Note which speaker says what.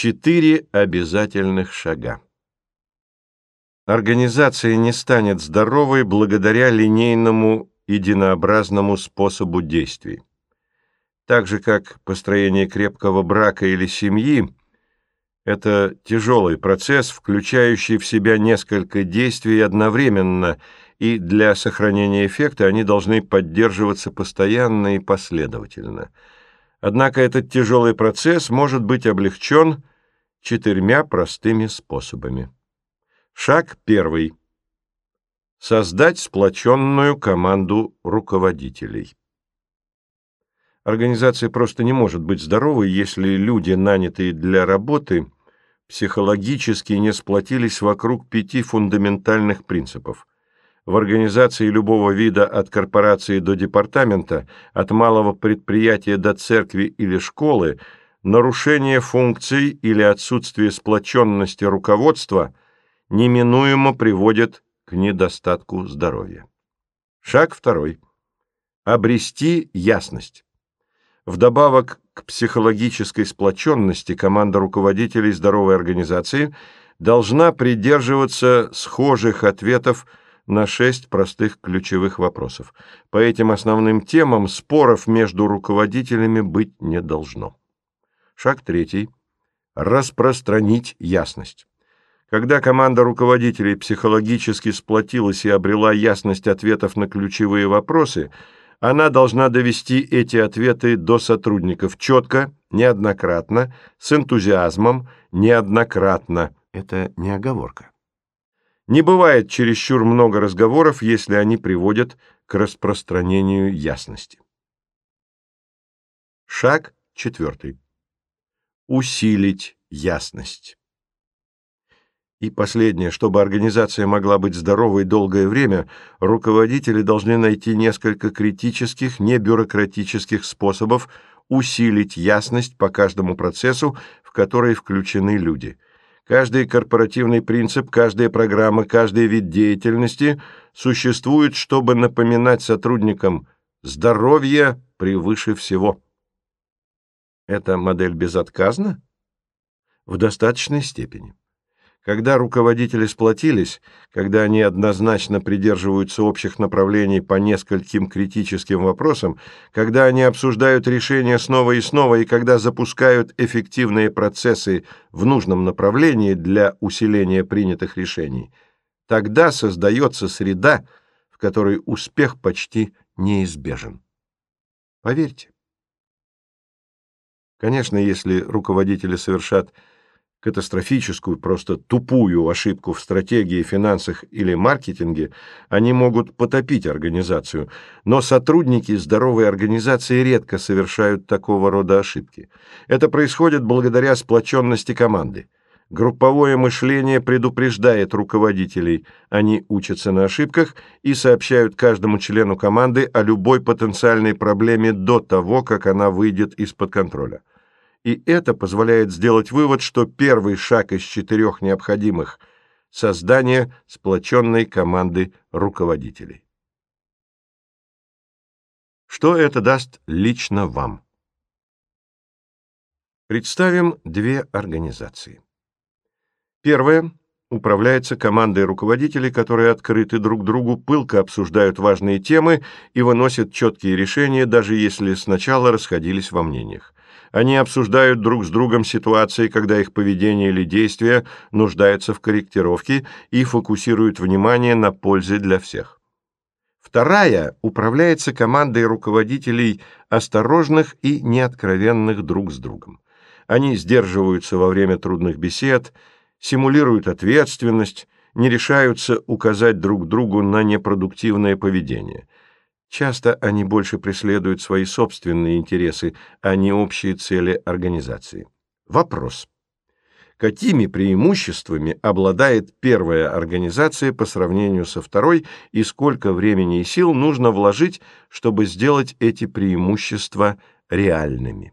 Speaker 1: Четыре обязательных шага. Организация не станет здоровой благодаря линейному единообразному способу действий. Так же, как построение крепкого брака или семьи, это тяжелый процесс, включающий в себя несколько действий одновременно, и для сохранения эффекта они должны поддерживаться постоянно и последовательно. Однако этот тяжелый процесс может быть облегчен четырьмя простыми способами. Шаг первый. Создать сплоченную команду руководителей. Организация просто не может быть здоровой, если люди, нанятые для работы, психологически не сплотились вокруг пяти фундаментальных принципов. В организации любого вида от корпорации до департамента, от малого предприятия до церкви или школы – нарушение функций или отсутствие сплоченности руководства неминуемо приводит к недостатку здоровья. Шаг второй. Обрести ясность. Вдобавок к психологической сплоченности команда руководителей здоровой организации должна придерживаться схожих ответов на шесть простых ключевых вопросов. По этим основным темам споров между руководителями быть не должно. Шаг третий. Распространить ясность. Когда команда руководителей психологически сплотилась и обрела ясность ответов на ключевые вопросы, она должна довести эти ответы до сотрудников четко, неоднократно, с энтузиазмом, неоднократно. Это не оговорка. Не бывает чересчур много разговоров, если они приводят к распространению ясности. Шаг четвертый усилить ясность. И последнее, чтобы организация могла быть здоровой долгое время, руководители должны найти несколько критических, небюрократических способов усилить ясность по каждому процессу, в который включены люди. Каждый корпоративный принцип, каждая программа, каждый вид деятельности существует, чтобы напоминать сотрудникам «здоровье превыше всего». Эта модель безотказна? В достаточной степени. Когда руководители сплотились, когда они однозначно придерживаются общих направлений по нескольким критическим вопросам, когда они обсуждают решения снова и снова и когда запускают эффективные процессы в нужном направлении для усиления принятых решений, тогда создается среда, в которой успех почти неизбежен. Поверьте. Конечно, если руководители совершат катастрофическую, просто тупую ошибку в стратегии, финансах или маркетинге, они могут потопить организацию, но сотрудники здоровой организации редко совершают такого рода ошибки. Это происходит благодаря сплоченности команды. Групповое мышление предупреждает руководителей, они учатся на ошибках и сообщают каждому члену команды о любой потенциальной проблеме до того, как она выйдет из-под контроля. И это позволяет сделать вывод, что первый шаг из четырех необходимых – создание сплоченной команды руководителей. Что это даст лично вам? Представим две организации. Первая управляется командой руководителей, которые открыты друг другу, пылко обсуждают важные темы и выносят четкие решения, даже если сначала расходились во мнениях. Они обсуждают друг с другом ситуации, когда их поведение или действия нуждаются в корректировке и фокусируют внимание на пользе для всех. Вторая управляется командой руководителей осторожных и неоткровенных друг с другом. Они сдерживаются во время трудных бесед, симулируют ответственность, не решаются указать друг другу на непродуктивное поведение – Часто они больше преследуют свои собственные интересы, а не общие цели организации. Вопрос. Какими преимуществами обладает первая организация по сравнению со второй и сколько времени и сил нужно вложить, чтобы сделать эти преимущества реальными?